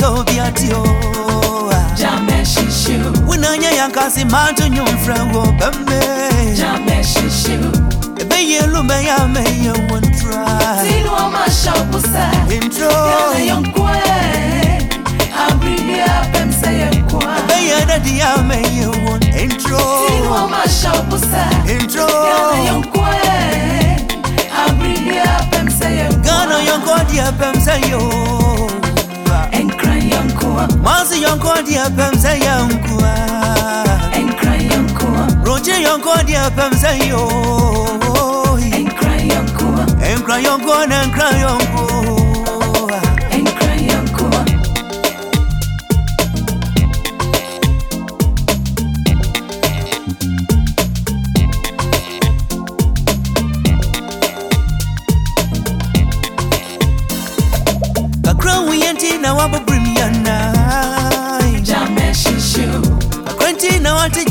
yonkwe Abrilia pemse wina yonkwa munya ya hanko biatio Jame shishu wina nya yankasi bantu nyumfra wo bame Jame shishu ebe ye lumbe ya me ye wontra Tinu wa masha upusa intro Gana yonkwe Abrilia pemse yonkwa ebe ye dadi ya me ye won intro. Tinu wa masha upusa intro Gana yonkwe Abrilia pemse yonkwa Gano yonko dia pemse Masi yonko dia pemse yonkwa Enkra yonkwa Roche yonko dia pemse yo Enkra yonko na enkra yonko Kakra na wababrim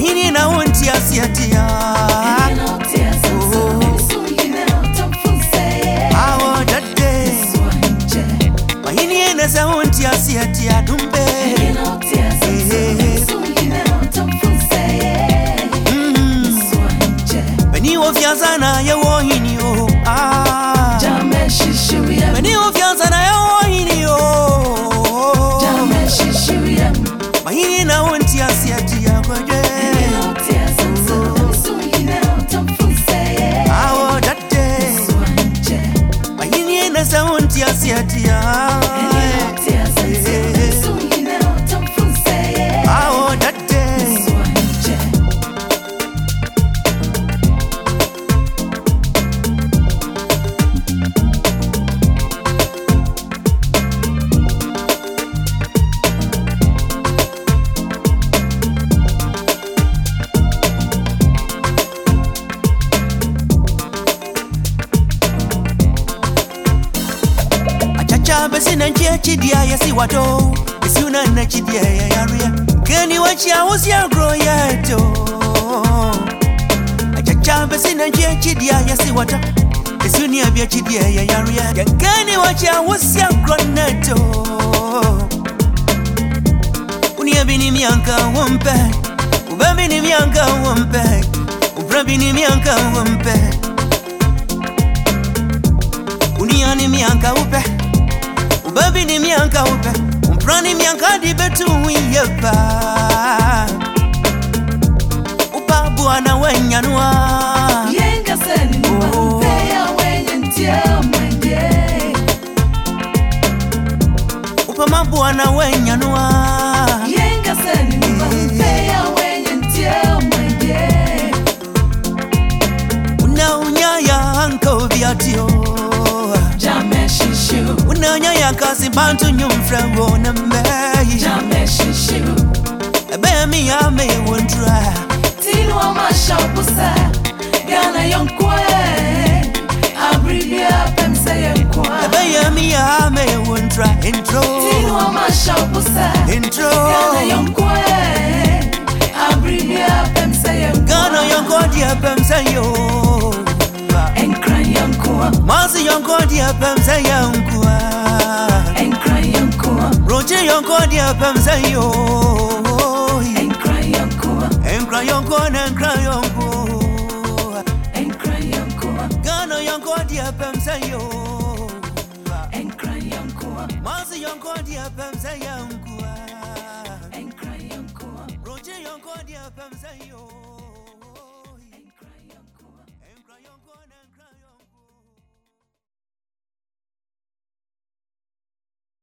Kwa nini naontia siatia. kiasi hatia achacha sina na njia chidia ya si wato. Besiuna na chidia ya yaria keni wachia ya uzi ya to achacha besi sina njia chidia ya si wato. Besiuni ya vya chidia ya yaria keni wachia ya gro na eto uni abini mianka wampe. Ubabi ni mianka wampe. Ubrabi ni mianka wampe. Uniani mianka upe ubabi ni mianka upe umprani mianka di betu wiyepa upa bwana wenyanua upa mabwana wenyanua una unyaya hanko biatio Jame shishu, una ya kasi bantu nyumfra wona me jame shishiru ebe mi ya me wontra Tinu wa masha upusa Gana yonkwe Abrilia pemse yonkwa ebe ya mi ya me wontra intro. Tinu wa masha upusa intro. Gana yonkwe Abrilia pemse yonkwa Gano yonko dia pemse yo Mazi yonko dia pemse yankwa Enkra yankoa, Roche yonko dia pemse yo enkra yankoa, Enkra yonko nenkra yonko. Enkra yankoa, Gano yonko dia pemse yo enkra yankoa, Mazi yonko dia pemse yankwa enkra yankoa. Roche yonko dia pemse yo